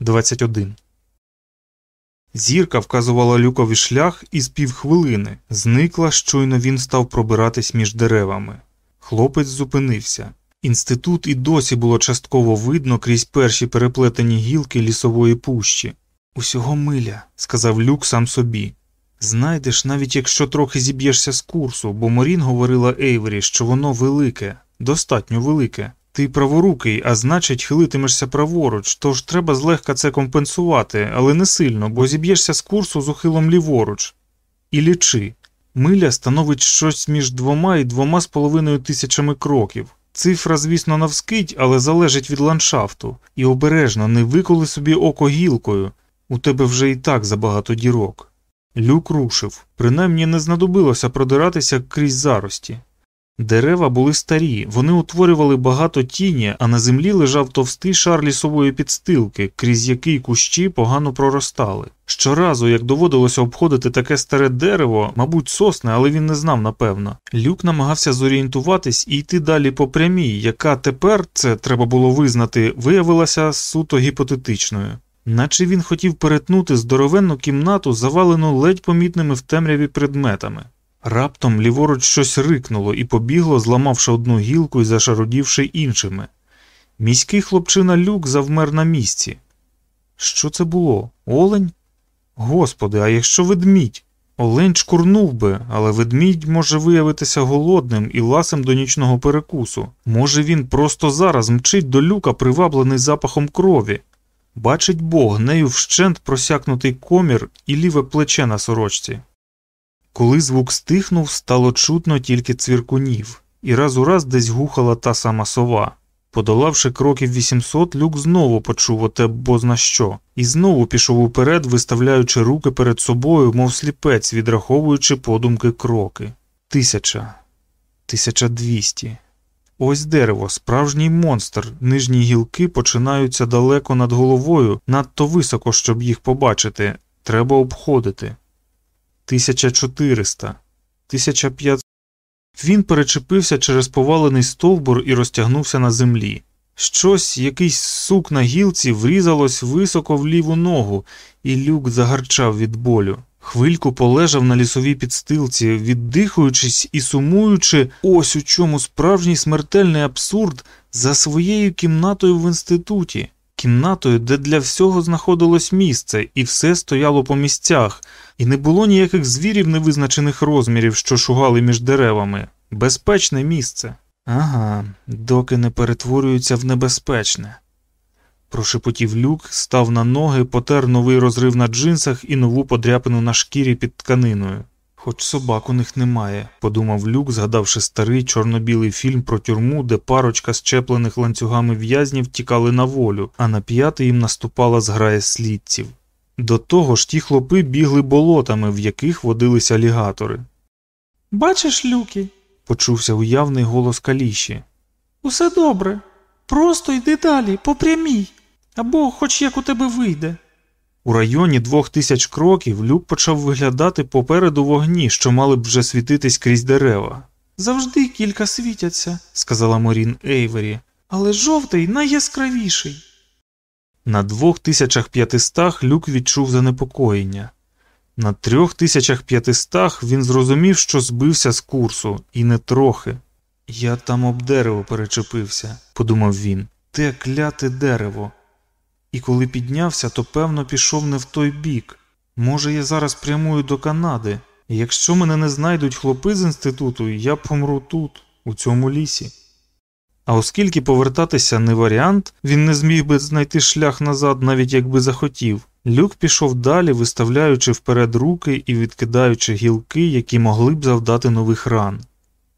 21. Зірка вказувала люкові шлях із півхвилини, зникла, щойно він став пробиратись між деревами. Хлопець зупинився. Інститут і досі було частково видно крізь перші переплетені гілки лісової пущі. Усього миля, сказав люк сам собі. Знайдеш, навіть якщо трохи зіб'єшся з курсу, бо Морін говорила Ейвері, що воно велике, достатньо велике. Ти праворукий, а значить, хилитимешся праворуч, тож треба злегка це компенсувати, але не сильно, бо зіб'єшся з курсу з ухилом ліворуч. І лічи. Миля становить щось між двома і двома з половиною тисячами кроків. Цифра, звісно, навскить, але залежить від ландшафту. І обережно не виколи собі око гілкою. У тебе вже і так забагато дірок. Люк рушив, принаймні не знадобилося продиратися крізь зарості. Дерева були старі, вони утворювали багато тіні, а на землі лежав товстий шар лісової підстилки, крізь який кущі погано проростали. Щоразу, як доводилося обходити таке старе дерево, мабуть, сосне, але він не знав напевно. Люк намагався зорієнтуватись і йти далі по прямій, яка тепер, це треба було визнати, виявилася суто гіпотетичною. Наче він хотів перетнути здоровенну кімнату, завалену ледь помітними в темряві предметами. Раптом ліворуч щось рикнуло і побігло, зламавши одну гілку і зашародівши іншими. Міський хлопчина люк завмер на місці. Що це було? Олень? Господи, а якщо ведмідь? Олень чкурнув би, але ведмідь може виявитися голодним і ласим до нічного перекусу. Може, він просто зараз мчить до люка, приваблений запахом крові. Бачить Бог, нею вщент просякнутий комір і ліве плече на сорочці. Коли звук стихнув, стало чутно тільки цвіркунів, і раз у раз десь гухала та сама сова. Подолавши кроків 800, люк знову почув оте бозна що, і знову пішов уперед, виставляючи руки перед собою, мов сліпець, відраховуючи подумки кроки. Тисяча, тисяча двісті. Ось дерево, справжній монстр, нижні гілки починаються далеко над головою, надто високо, щоб їх побачити. Треба обходити. 1400, 1500. Він перечепився через повалений стовбур і розтягнувся на землі. Щось, якийсь сук на гілці, врізалось високо в ліву ногу, і люк загарчав від болю. Хвильку полежав на лісовій підстилці, віддихуючись і сумуючи, ось у чому справжній смертельний абсурд за своєю кімнатою в інституті, кімнатою, де для всього знаходилось місце, і все стояло по місцях, і не було ніяких звірів невизначених розмірів, що шугали між деревами. Безпечне місце. Ага, доки не перетворюються в небезпечне. Прошепотів люк, став на ноги, потер новий розрив на джинсах і нову подряпину на шкірі під тканиною. Хоч собак у них немає, подумав люк, згадавши старий чорно-білий фільм про тюрму, де парочка щеплених ланцюгами в'язнів тікали на волю, а на п'ятий їм наступала зграя слідців. До того ж ті хлопи бігли болотами, в яких водилися алігатори. Бачиш, люки, почувся уявний голос каліші. Усе добре. Просто йди далі, по прямій, або хоч як у тебе вийде. У районі двох тисяч кроків люк почав виглядати попереду вогні, що мали б вже світитись крізь дерева. Завжди кілька світяться, сказала Морін Ейвері, але жовтий найяскравіший. На двох тисячах п'ятистах люк відчув занепокоєння. На трьох тисячах п'ятистах він зрозумів, що збився з курсу, і не трохи. Я там об дерево перечепився, подумав він, те кляте дерево. І коли піднявся, то певно пішов не в той бік. Може, я зараз прямую до Канади. Якщо мене не знайдуть хлопи з інституту, я помру тут, у цьому лісі. А оскільки повертатися не варіант, він не зміг би знайти шлях назад, навіть якби захотів. Люк пішов далі, виставляючи вперед руки і відкидаючи гілки, які могли б завдати нових ран.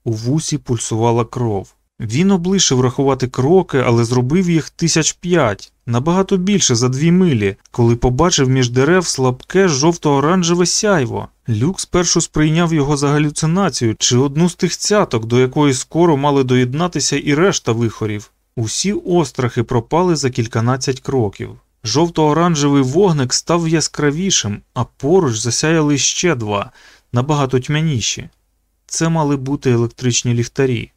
У вусі пульсувала кров. Він облишив рахувати кроки, але зробив їх тисяч п'ять, набагато більше за дві милі, коли побачив між дерев слабке жовто-оранжеве сяйво. Люк спершу сприйняв його за галюцинацію чи одну з тих цяток, до якої скоро мали доєднатися і решта вихорів. Усі острахи пропали за кільканадцять кроків. Жовто-оранжевий вогник став яскравішим, а поруч засяяли ще два, набагато тьмяніші. Це мали бути електричні ліхтарі.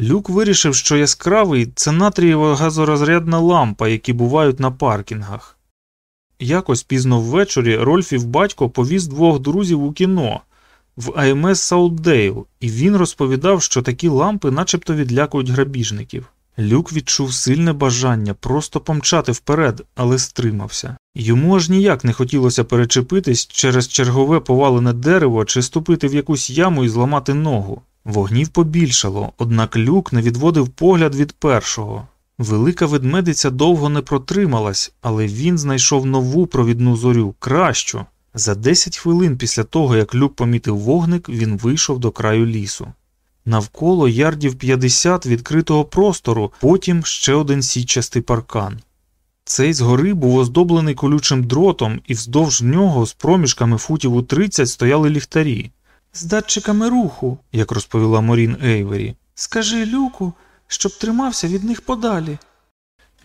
Люк вирішив, що яскравий це натрієва газорозрядна лампа, які бувають на паркінгах. Якось пізно ввечері Рольфів батько повіз двох друзів у кіно в АМС Саутдейл, і він розповідав, що такі лампи начебто відлякують грабіжників. Люк відчув сильне бажання просто помчати вперед, але стримався. Йому аж ніяк не хотілося перечепитись через чергове повалене дерево чи ступити в якусь яму і зламати ногу. Вогнів побільшало, однак люк не відводив погляд від першого. Велика ведмедиця довго не протрималась, але він знайшов нову провідну зорю, кращу. За 10 хвилин після того, як люк помітив вогник, він вийшов до краю лісу. Навколо ярдів 50 відкритого простору, потім ще один січастий паркан. Цей згори був оздоблений колючим дротом, і вздовж нього з проміжками футів у 30 стояли ліхтарі. З датчиками руху, як розповіла Морін Ейвері. Скажи люку, щоб тримався від них подалі.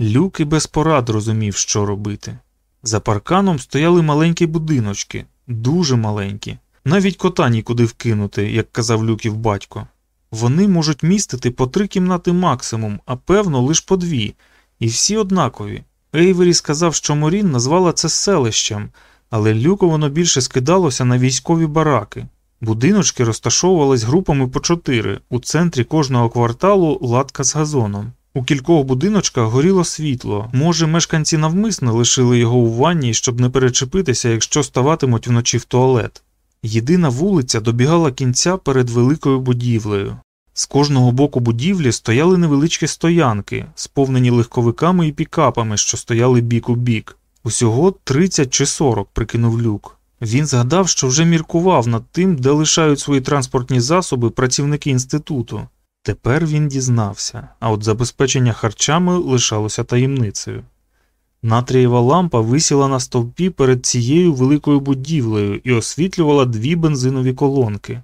Люк і без порад розумів, що робити. За парканом стояли маленькі будиночки, дуже маленькі, навіть кота нікуди вкинути, як казав Люків батько. Вони можуть містити по три кімнати максимум, а певно, лише по дві, і всі однакові. Ейвері сказав, що Морін назвала це селищем, але люку воно більше скидалося на військові бараки. Будиночки розташовувались групами по чотири, у центрі кожного кварталу латка з газоном. У кількох будиночках горіло світло. Може, мешканці навмисно лишили його у ванні, щоб не перечепитися, якщо ставатимуть вночі в туалет. Єдина вулиця добігала кінця перед великою будівлею. З кожного боку будівлі стояли невеличкі стоянки, сповнені легковиками і пікапами, що стояли бік у бік. Усього 30 чи 40, прикинув люк. Він згадав, що вже міркував над тим, де лишають свої транспортні засоби працівники інституту. Тепер він дізнався, а от забезпечення харчами лишалося таємницею. Натрієва лампа висіла на стовпі перед цією великою будівлею і освітлювала дві бензинові колонки.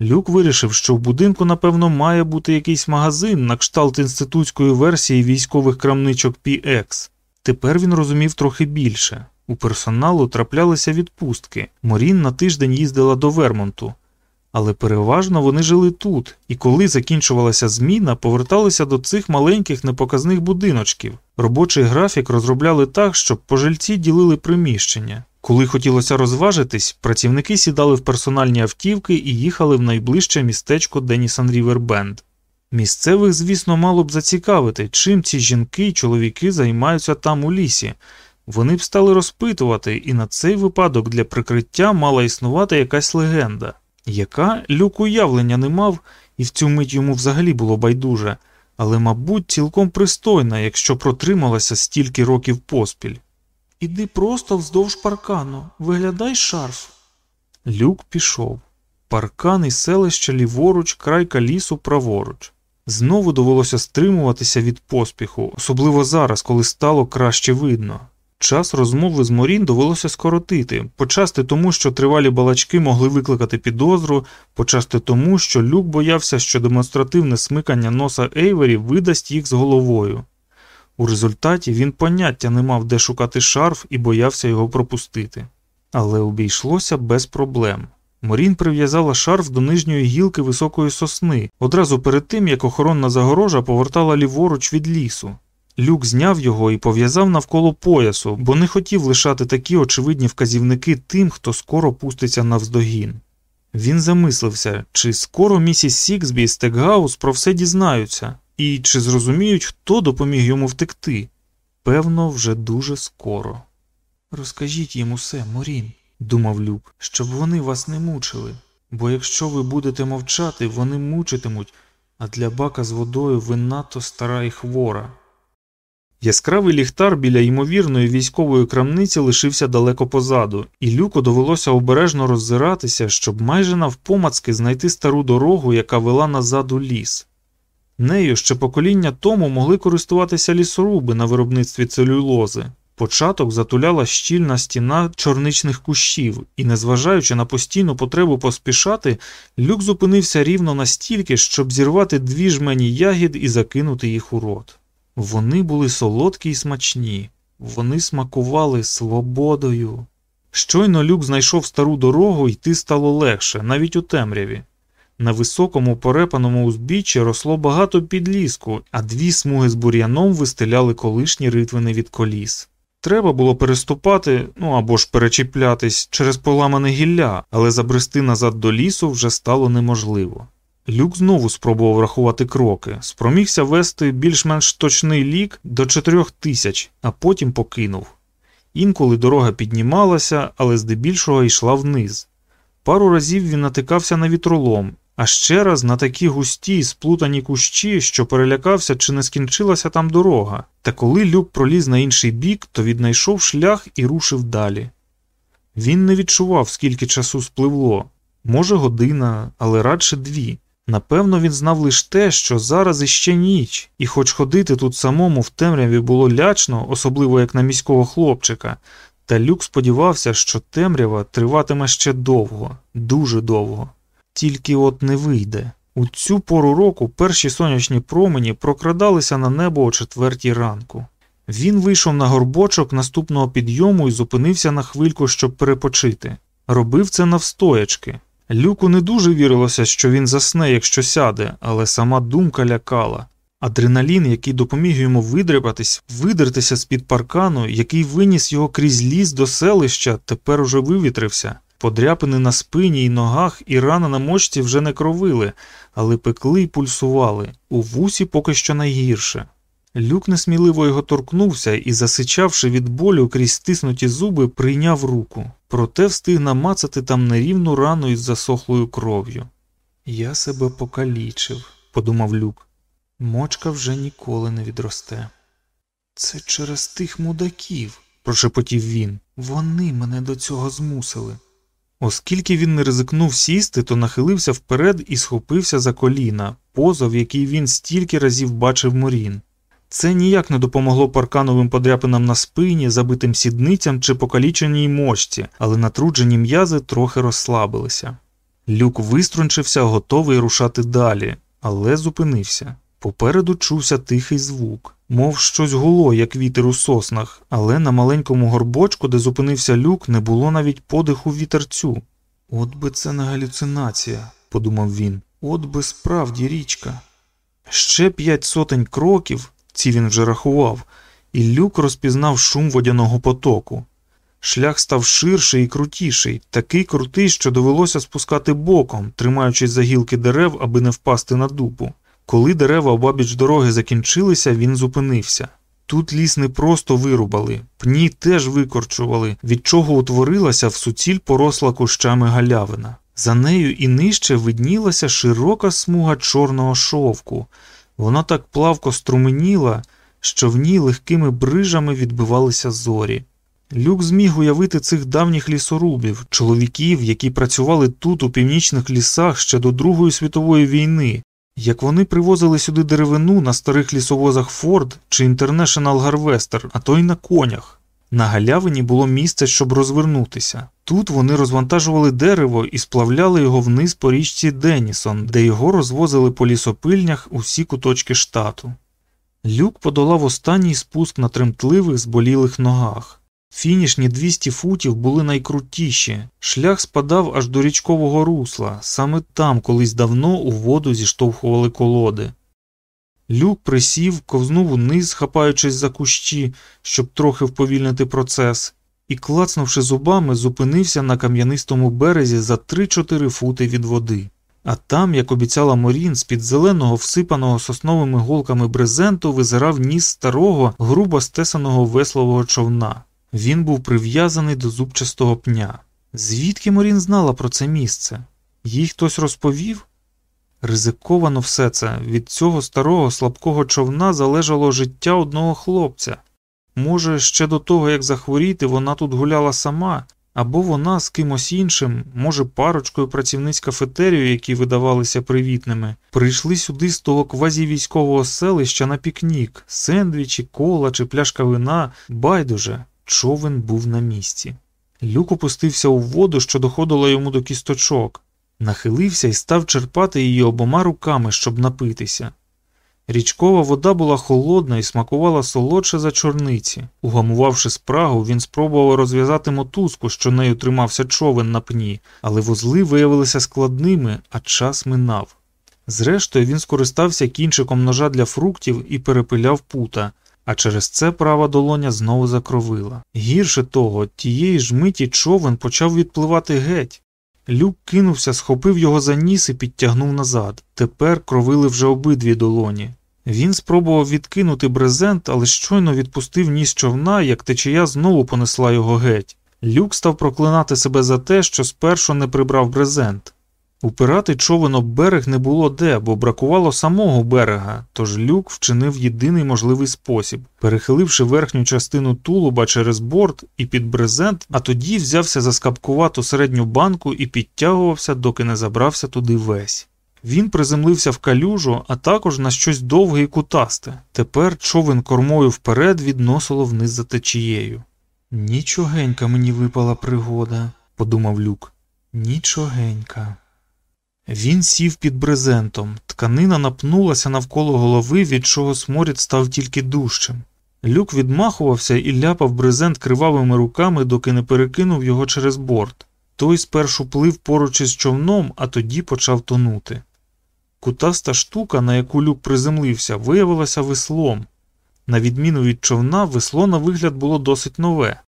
Люк вирішив, що в будинку, напевно, має бути якийсь магазин на кшталт інститутської версії військових крамничок PX. Тепер він розумів трохи більше. У персоналу траплялися відпустки. Морін на тиждень їздила до Вермонту. Але переважно вони жили тут, і коли закінчувалася зміна, поверталися до цих маленьких непоказних будиночків. Робочий графік розробляли так, щоб пожильці ділили приміщення. Коли хотілося розважитись, працівники сідали в персональні автівки і їхали в найближче містечко Денісан Рівербенд. Місцевих, звісно, мало б зацікавити, чим ці жінки й чоловіки займаються там у лісі. Вони б стали розпитувати, і на цей випадок для прикриття мала існувати якась легенда, яка люк уявлення не мав, і в цю мить йому взагалі було байдуже, але, мабуть, цілком пристойна, якщо протрималася стільки років поспіль. Іди просто вздовж паркану, виглядай шарф. Люк пішов. Паркан і селище ліворуч, крайка лісу праворуч. Знову довелося стримуватися від поспіху, особливо зараз, коли стало краще видно. Час розмови з Морін довелося скоротити, почасти тому, що тривалі балачки могли викликати підозру, почасти тому, що люк боявся, що демонстративне смикання носа Ейвері видасть їх з головою. У результаті він поняття не мав де шукати шарф і боявся його пропустити. Але обійшлося без проблем. Морін прив'язала шарф до нижньої гілки високої сосни, одразу перед тим, як охоронна загорожа повертала ліворуч від лісу. Люк зняв його і пов'язав навколо поясу, бо не хотів лишати такі очевидні вказівники тим, хто скоро пуститься навздогін. Він замислився, чи скоро місіс Сіксбі і Стекгаус про все дізнаються, і чи зрозуміють, хто допоміг йому втекти? Певно, вже дуже скоро. Розкажіть їм усе, Морін, думав Люк, щоб вони вас не мучили, бо якщо ви будете мовчати, вони мучитимуть, а для бака з водою ви надто стара і хвора. Яскравий ліхтар біля ймовірної військової крамниці лишився далеко позаду, і люку довелося обережно роззиратися, щоб майже навпомацки знайти стару дорогу, яка вела назад у ліс. Нею ще покоління тому могли користуватися лісоруби на виробництві целюлози. Початок затуляла щільна стіна чорничних кущів, і, незважаючи на постійну потребу поспішати, люк зупинився рівно настільки, щоб зірвати дві жмені ягід і закинути їх у рот. Вони були солодкі й смачні, вони смакували свободою. Щойно люк знайшов стару дорогу, йти стало легше, навіть у темряві. На високому порепаному узбіччі росло багато підліску, а дві смуги з бур'яном вистеляли колишні ритвини від коліс. Треба було переступати, ну або ж перечіплятись через поламане гілля, але забрести назад до лісу вже стало неможливо. Люк знову спробував рахувати кроки, спромігся вести більш-менш точний лік до чотирьох тисяч, а потім покинув. Інколи дорога піднімалася, але здебільшого йшла вниз. Пару разів він натикався на вітролом, а ще раз на такі густі й сплутані кущі, що перелякався, чи не скінчилася там дорога. Та коли люк проліз на інший бік, то віднайшов шлях і рушив далі. Він не відчував, скільки часу спливло, може, година, але радше дві. Напевно, він знав лише те, що зараз іще ніч, і хоч ходити тут самому в темряві було лячно, особливо як на міського хлопчика, та люк сподівався, що темрява триватиме ще довго, дуже довго. Тільки от не вийде. У цю пору року перші сонячні промені прокрадалися на небо о четвертій ранку. Він вийшов на горбочок наступного підйому і зупинився на хвильку, щоб перепочити. Робив це навстоячки. Люку не дуже вірилося, що він засне, якщо сяде, але сама думка лякала. Адреналін, який допоміг йому видряпатись, видертися з під паркану, який виніс його крізь ліс до селища, тепер уже вивітрився. Подряпини на спині й ногах і рана на мочці вже не кровили, але пекли й пульсували, у вусі поки що найгірше. Люк несміливо його торкнувся і, засичавши від болю крізь стиснуті зуби, прийняв руку, проте встиг намацати там нерівну рану із засохлою кров'ю. Я себе покалічив, подумав Люк. Мочка вже ніколи не відросте. Це через тих мудаків, прошепотів він. Вони мене до цього змусили. Оскільки він не ризикнув сісти, то нахилився вперед і схопився за коліна, позов, який він стільки разів бачив морін. Це ніяк не допомогло паркановим подряпинам на спині, забитим сідницям чи покаліченій мочці, але натруджені м'язи трохи розслабилися. Люк виструнчився, готовий рушати далі, але зупинився. Попереду чувся тихий звук, мов щось гуло, як вітер у соснах, але на маленькому горбочку, де зупинився люк, не було навіть подиху вітерцю. От би це не галюцинація, подумав він, от би справді річка. Ще п'ять сотень кроків, ці він вже рахував, і люк розпізнав шум водяного потоку. Шлях став ширший і крутіший, такий крутий, що довелося спускати боком, тримаючись за гілки дерев, аби не впасти на дупу. Коли дерева обабіч дороги закінчилися, він зупинився. Тут ліс не просто вирубали, пні теж викорчували, від чого утворилася в суціль поросла кущами галявина. За нею і нижче виднілася широка смуга чорного шовку. Вона так плавко струменіла, що в ній легкими брижами відбивалися зорі. Люк зміг уявити цих давніх лісорубів, чоловіків, які працювали тут, у північних лісах ще до Другої світової війни, як вони привозили сюди деревину на старих лісовозах Форд чи International Гарвестер, а то й на конях. На галявині було місце, щоб розвернутися. Тут вони розвантажували дерево і сплавляли його вниз по річці Денісон, де його розвозили по лісопильнях усі куточки штату. Люк подолав останній спуск на тремтливих зболілих ногах. Фінішні 200 футів були найкрутіші, шлях спадав аж до річкового русла, саме там колись давно у воду зіштовхували колоди. Люк присів, ковзнув униз, хапаючись за кущі, щоб трохи вповільнити процес, і, клацнувши зубами, зупинився на кам'янистому березі за 3-4 фути від води. А там, як обіцяла Морін, з під зеленого, всипаного сосновими голками брезенту визирав ніс старого, грубо стесаного веслового човна. Він був прив'язаний до зубчастого пня. Звідки Морін знала про це місце? Їй хтось розповів? Ризиковано все це, від цього старого слабкого човна залежало життя одного хлопця. Може, ще до того, як захворіти, вона тут гуляла сама, або вона з кимось іншим, може, парочкою працівниць кафетерію, які видавалися привітними, прийшли сюди з того квазівійськового селища на пікнік, сендвічі, кола чи пляшка вина, байдуже. Човен був на місці. Люк опустився у воду, що доходила йому до кісточок, нахилився і став черпати її обома руками, щоб напитися. Річкова вода була холодна і смакувала солодше за чорниці. Угамувавши спрагу, він спробував розв'язати мотузку, що нею тримався човен на пні, але вузли виявилися складними, а час минав. Зрештою, він скористався кінчиком ножа для фруктів і перепиляв пута. а через це права долоня знову закровила. Гірше того, тієї ж миті човен почав відпливати геть. Люк кинувся, схопив його за ніс і підтягнув назад. Тепер кровили вже обидві долоні. Він спробував відкинути брезент, але щойно відпустив ніс човна, як течія знову понесла його геть. Люк став проклинати себе за те, що спершу не прибрав брезент. Упирати човен об берег не було де, бо бракувало самого берега, тож люк вчинив єдиний можливий спосіб, перехиливши верхню частину тулуба через борт і під брезент, а тоді взявся за скапкувату середню банку і підтягувався, доки не забрався туди весь. Він приземлився в калюжу, а також на щось довге і кутасте. Тепер човен кормою вперед відносило вниз за течією. Нічогенька мені випала пригода, подумав люк. Нічогенька. Він сів під брезентом, тканина напнулася навколо голови, від чого сморід став тільки дужчим. Люк відмахувався і ляпав брезент кривавими руками, доки не перекинув його через борт. Той спершу плив поруч із човном, а тоді почав тонути. Кутаста штука, на яку люк приземлився, виявилася веслом. На відміну від човна, весло на вигляд було досить нове.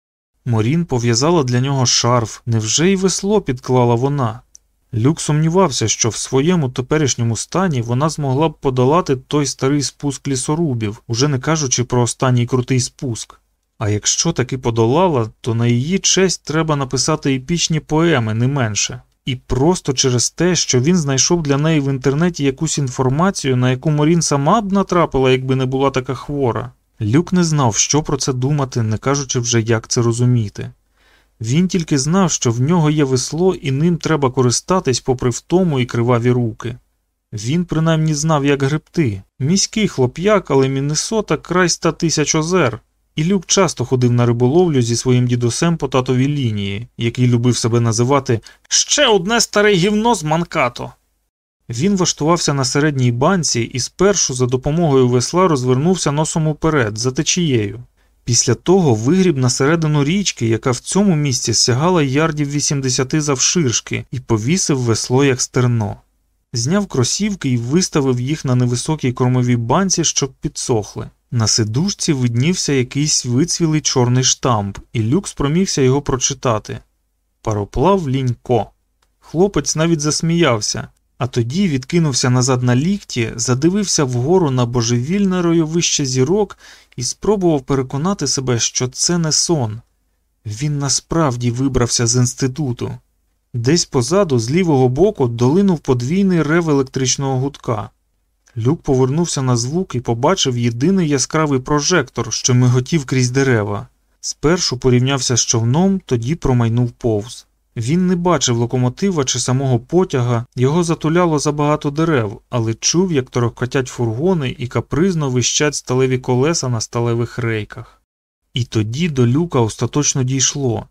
Морін пов'язала для нього шарф, невже й весло підклала вона? Люк сумнівався, що в своєму теперішньому стані вона змогла б подолати той старий спуск лісорубів, уже не кажучи про останній крутий спуск. А якщо таки подолала, то на її честь треба написати епічні поеми, не менше. І просто через те, що він знайшов для неї в інтернеті якусь інформацію, на яку Морін сама б натрапила, якби не була така хвора. Люк не знав, що про це думати, не кажучи вже, як це розуміти. Він тільки знав, що в нього є весло і ним треба користатись попри втому і криваві руки. Він принаймні знав, як гребти. Міський хлоп'як, але Міннесота край ста тисяч озер. І Люк часто ходив на риболовлю зі своїм дідусем по татовій лінії, який любив себе називати ще одне старе гівно з манкато. Він влаштувався на середній банці і спершу за допомогою весла розвернувся носом уперед, за течією. Після того вигріб на середину річки, яка в цьому місці сягала ярдів 80 завширшки, і повісив весло як стерно. Зняв кросівки і виставив їх на невисокій кормовій банці, щоб підсохли. На сидушці виднівся якийсь вицвілий чорний штамп, і люк спромігся його прочитати. Пароплав лінько. Хлопець навіть засміявся, а тоді відкинувся назад на лікті, задивився вгору на божевільне ройовище зірок і спробував переконати себе, що це не сон. Він насправді вибрався з інституту. Десь позаду, з лівого боку, долинув подвійний рев електричного гудка. Люк повернувся на звук і побачив єдиний яскравий прожектор, що миготів крізь дерева. Спершу порівнявся з човном, тоді промайнув повз. Він не бачив локомотива чи самого потяга, його затуляло забагато дерев, але чув, як торохкотять фургони і капризно вищать сталеві колеса на сталевих рейках. І тоді до люка остаточно дійшло.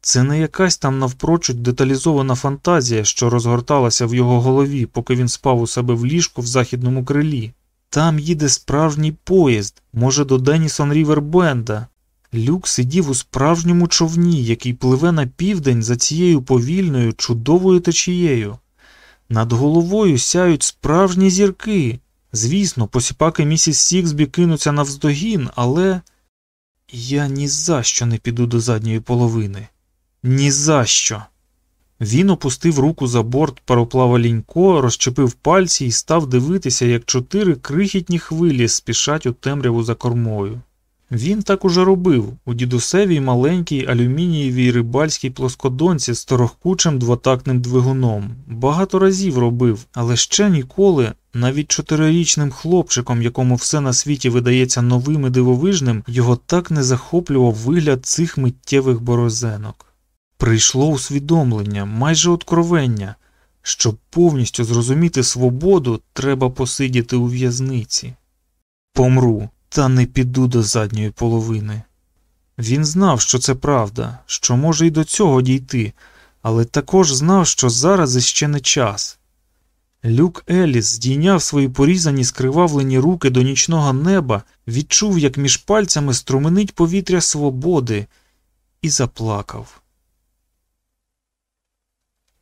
Це не якась там навпрочуд деталізована фантазія, що розгорталася в його голові, поки він спав у себе в ліжку в західному крилі. Там їде справжній поїзд, може, до Денісон Рівер Бенда. Люк сидів у справжньому човні, який пливе на південь за цією повільною, чудовою течією. Над головою сяють справжні зірки. Звісно, посіпаки місіс Сіксбі кинуться навздогін, але я ні за що не піду до задньої половини. Ні за що. Він опустив руку за борт пароплава лінько, розчепив пальці і став дивитися, як чотири крихітні хвилі спішать у темряву за кормою. Він так уже робив у дідусевій маленькій алюмінієвій рибальській плоскодонці з торохкучим двотактним двигуном. Багато разів робив, але ще ніколи, навіть чотирирічним хлопчиком, якому все на світі видається новим і дивовижним, його так не захоплював вигляд цих миттєвих борозенок. Прийшло усвідомлення, майже откровення. Щоб повністю зрозуміти свободу, треба посидіти у в'язниці. Помру та не піду до задньої половини. Він знав, що це правда, що може й до цього дійти, але також знав, що зараз іще не час. Люк Еліс здійняв свої порізані скривавлені руки до нічного неба, відчув, як між пальцями струменить повітря свободи, і заплакав.